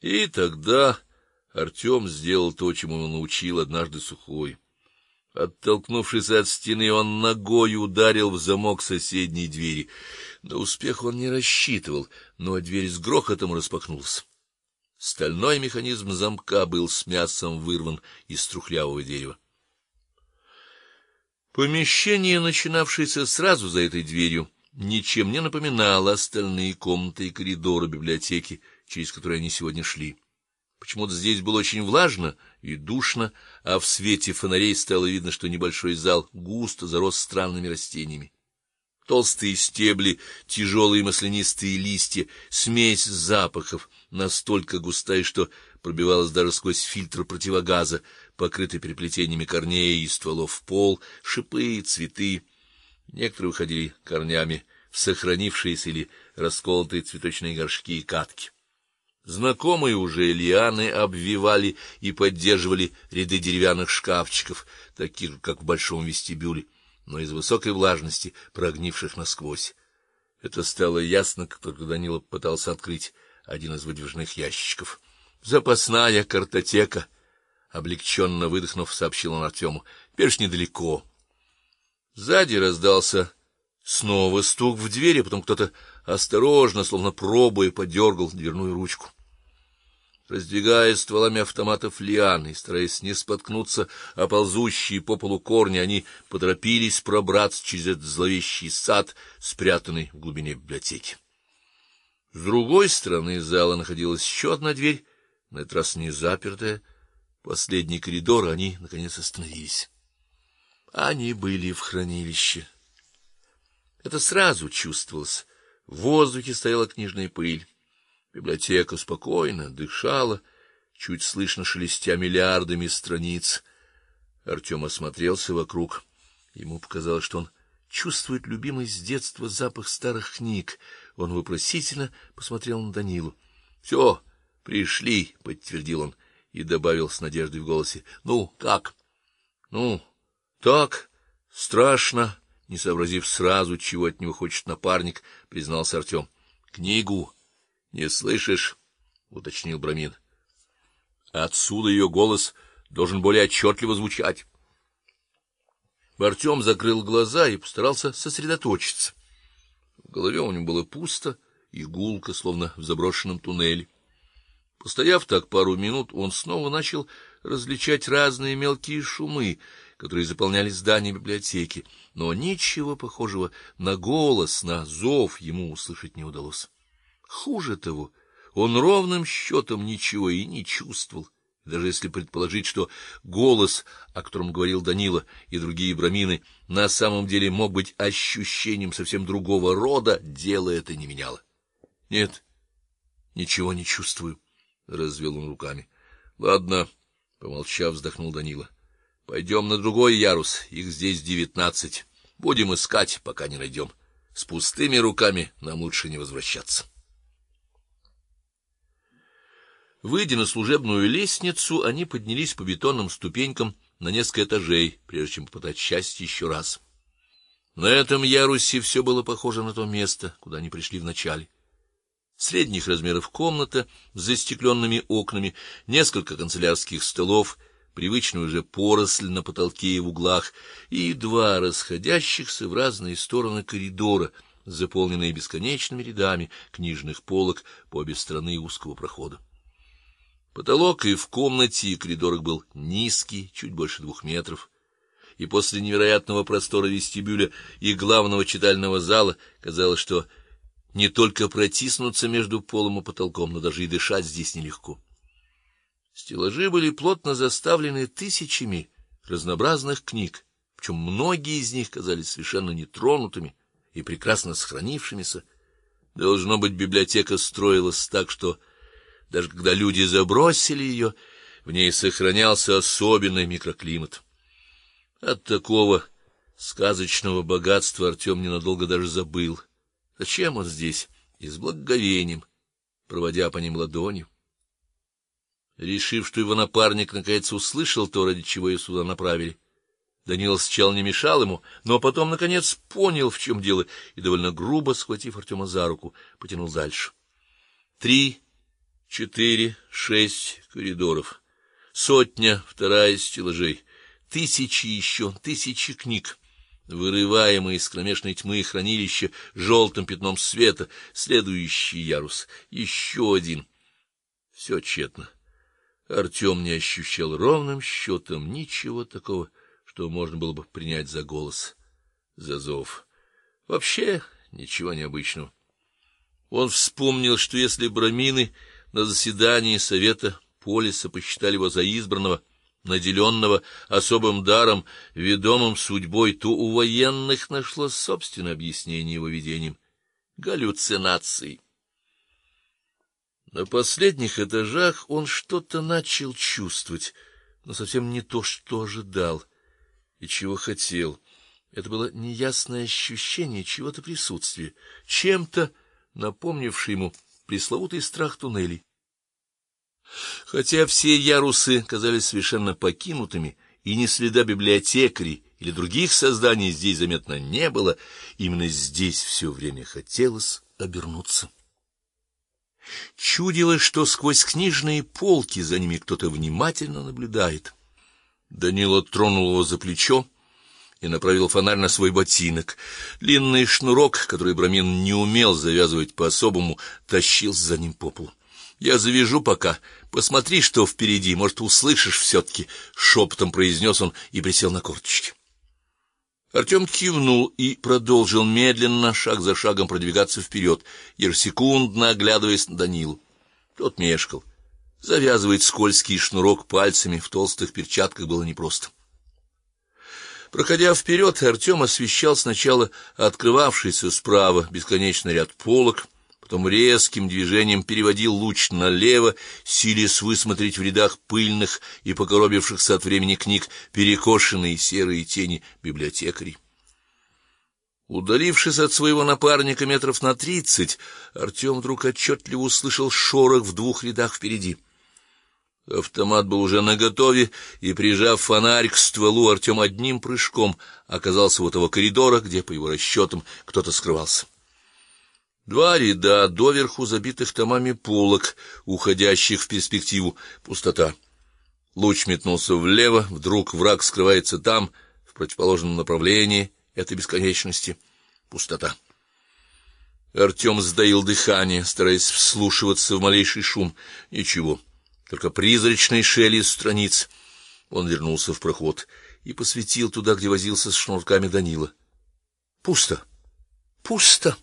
И тогда Артем сделал то, чему он научил однажды сухой. Оттолкнувшись от стены, он ногой ударил в замок соседней двери. На успех он не рассчитывал, но дверь с грохотом распахнулась. Стальной механизм замка был с мясом вырван из трухлявого дерева. Помещение, начинавшееся сразу за этой дверью, ничем не напоминало остальные комнаты и коридоры библиотеки, через которые они сегодня шли. Почему-то здесь было очень влажно и душно, а в свете фонарей стало видно, что небольшой зал густо зарос странными растениями. Толстые стебли, тяжелые маслянистые листья, смесь запахов, настолько густая, что пробивалась даже сквозь фильтр противогаза, покрытый переплетениями корней и стволов пол, шипы, цветы. Некоторые уходили корнями в сохранившиеся или расколотые цветочные горшки и катки. Знакомые уже лианы обвивали и поддерживали ряды деревянных шкафчиков, таких как в большом вестибюле, но из высокой влажности, прогнивших насквозь. Это стало ясно, как только Данила пытался открыть один из выдвижных ящичков. Запасная картотека, облегченно выдохнув, сообщил он Артему. Ж недалеко. Сзади раздался снова стук в дверь, а потом кто-то осторожно, словно пробуя, подергал дверную ручку. Раздвигая стволами автоматов лианы стараясь не споткнуться о ползущие по полу корни, они поторопились пробраться через этот зловещий сад, спрятанный в глубине библиотеки. С другой стороны зала находилась еще одна дверь, на этот раз не запертая. Последний коридор, они наконец остановились. Они были в хранилище. Это сразу чувствовалось. В воздухе стояла книжная пыль. Библиотека спокойно дышала, чуть слышно шелестя миллиардами страниц. Артем осмотрелся вокруг. Ему показалось, что он чувствует любимый с детства запах старых книг. Он вопросительно посмотрел на Данилу. «Все, пришли, подтвердил он и добавил с надеждой в голосе: "Ну, как?" "Ну, так, страшно", не сообразив сразу, чего от него хочет напарник, признался Артем. "Книгу не слышишь?" уточнил Брамин. Отсюда ее голос должен более отчетливо звучать. Артем закрыл глаза и постарался сосредоточиться. В голове у него было пусто и гулко, словно в заброшенном туннеле. Постояв так пару минут, он снова начал различать разные мелкие шумы, которые заполняли здание библиотеки, но ничего похожего на голос, на зов ему услышать не удалось. Хуже того, он ровным счетом ничего и не чувствовал. Даже если предположить, что голос, о котором говорил Данила и другие брамины, на самом деле мог быть ощущением совсем другого рода, дело это не меняло. Нет, ничего не чувствую, развел он руками. Ладно, помолчав, вздохнул Данила. Пойдем на другой ярус, их здесь девятнадцать. Будем искать, пока не найдем. С пустыми руками нам лучше не возвращаться. Выйдя на служебную лестницу, они поднялись по бетонным ступенькам на несколько этажей, прежде чем попытать счастье еще раз. На этом ярусе все было похоже на то место, куда они пришли вначале. Средних размеров комната с застекленными окнами, несколько канцелярских столов, привычную уже поросль на потолке и в углах и два расходящихся в разные стороны коридора, заполненные бесконечными рядами книжных полок по обе стороны узкого прохода. Потолок и в комнате, и в коридорах был низкий, чуть больше двух метров, и после невероятного простора вестибюля и главного читального зала казалось, что не только протиснуться между полом и потолком, но даже и дышать здесь нелегко. Стеллажи были плотно заставлены тысячами разнообразных книг, причем многие из них казались совершенно нетронутыми и прекрасно сохранившимися. Должно быть, библиотека строилась так, что даже когда люди забросили ее, в ней сохранялся особенный микроклимат. От такого сказочного богатства Артем ненадолго даже забыл. Зачем он здесь? И с благоговением, проводя по ним ладонью. Решив, что его напарник наконец услышал то, ради чего его сюда направили, Данил сначала не мешал ему, но потом наконец понял, в чем дело, и довольно грубо схватив Артема за руку, потянул дальше. Три Четыре, шесть коридоров, сотня, вторая стеллажей, тысячи еще, тысячи книг, вырываемые из кромешной тьмы хранилища желтым пятном света, следующий ярус, еще один. Все тщетно. Артем не ощущал ровным счетом ничего такого, что можно было бы принять за голос, за зов. Вообще ничего необычного. Он вспомнил, что если брамины на заседании совета полиса посчитали его за избранного, наделенного особым даром, ведомым судьбой, то у военных нашлось собственное объяснение его видениям галлюцинации. На последних этажах он что-то начал чувствовать, но совсем не то, что ожидал и чего хотел. Это было неясное ощущение чего-то присутствия, чем-то напомнившее ему пресловутый страх туннелей. Хотя все ярусы казались совершенно покинутыми, и ни следа библиотекарей или других созданий здесь заметно не было, именно здесь все время хотелось обернуться. Чудилось, что сквозь книжные полки за ними кто-то внимательно наблюдает. Данила тронул его за плечо и направил фонарь на свой ботинок. Длинный шнурок, который Брамин не умел завязывать по-особому, тащился за ним по полу. Я завяжу пока. Посмотри, что впереди, может, услышишь все таки шепотом произнес он и присел на корточки. Артем кивнул и продолжил медленно, шаг за шагом продвигаться вперед, ежесекундно оглядываясь на Данилу. Тот мешкал. Завязывать скользкий шнурок пальцами в толстых перчатках было непросто. Проходя вперед, Артем освещал сначала открывавшийся справа бесконечный ряд полок, потом резким движением переводил луч налево, силясь высмотреть в рядах пыльных и покоробившихся от времени книг перекошенные серые тени библиотекарей. Удалившись от своего напарника метров на тридцать, Артем вдруг отчетливо услышал шорох в двух рядах впереди. Автомат был уже наготове, и прижав фонарь к стволу, Артем одним прыжком оказался у того коридора, где по его расчетам кто-то скрывался. Два ряда доверху забитых томами полок, уходящих в перспективу, пустота. Луч метнулся влево, вдруг враг скрывается там, в противоположном направлении этой бесконечности. Пустота. Артем сдаил дыхание, стараясь вслушиваться в малейший шум. Ничего, только призрачный шелест страниц. Он вернулся в проход и посветил туда, где возился с шнурками Данила. Пусто. Пусто.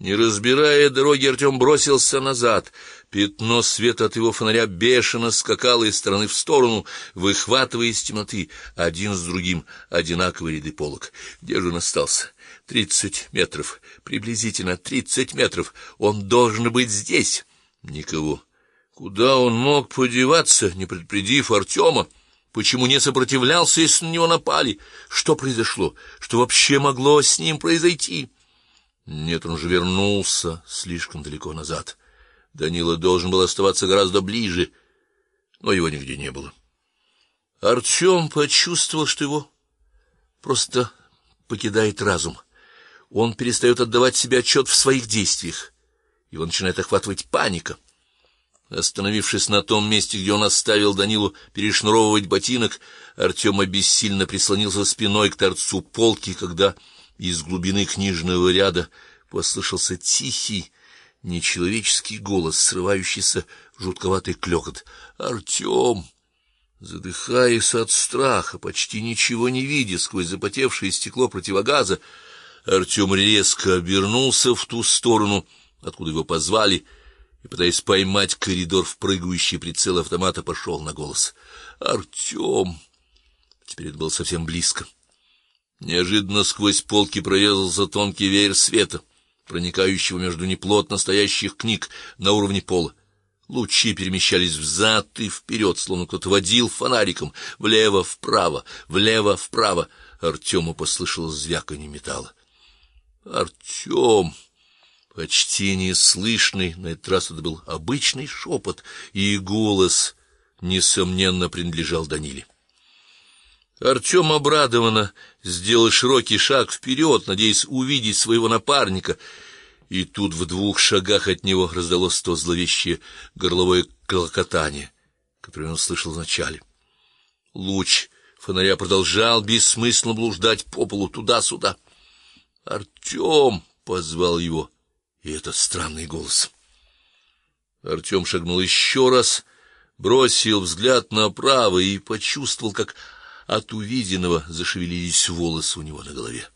Не разбирая дороги, Артем бросился назад. Пятно света от его фонаря бешено скакало из стороны в сторону, выхватывая из темноты один с другим одинаковые ряды полок. Где же он остался? Тридцать метров, приблизительно тридцать метров. Он должен быть здесь. Никого. Куда он мог подеваться, не предупредив Артема? Почему не сопротивлялся, если на него напали? Что произошло? Что вообще могло с ним произойти? Нет, он уже вернулся слишком далеко назад. Данила должен был оставаться гораздо ближе, но его нигде не было. Артем почувствовал, что его просто покидает разум. Он перестает отдавать себе отчет в своих действиях. Его начинает охватывать паника. Остановившись на том месте, где он оставил Данилу перешнуровывать ботинок, Артем обессильно прислонился спиной к торцу полки, когда из глубины книжного ряда послышался тихий, нечеловеческий голос, срывающийся в жутковатый клёкот. Артем, задыхаясь от страха, почти ничего не видя сквозь запотевшее стекло противогаза, Артем резко обернулся в ту сторону, откуда его позвали, и пытаясь поймать коридор в прыгающий прицел автомата, пошел на голос. Артем! Теперь это было совсем близко. Неожиданно сквозь полки прорезался тонкий веер света, проникающего между неплотно стоящих книг на уровне пола. Лучи перемещались взад и вперед, словно кто-то водил фонариком влево, вправо, влево, вправо. Артему послышалось звяканье металла. Артем! почти неслышный, на этот раз это был обычный шепот, и голос несомненно принадлежал Даниле. Артем обрадованно сделал широкий шаг вперед, надеясь увидеть своего напарника, и тут в двух шагах от него раздалось то зловещее горловое клокотание, которое он слышал вначале. Луч фонаря продолжал бессмысленно блуждать по полу туда-сюда. Артем позвал его, и этот странный голос. Артем шагнул еще раз, бросил взгляд направо и почувствовал, как от увиденного зашевелились волосы у него на голове.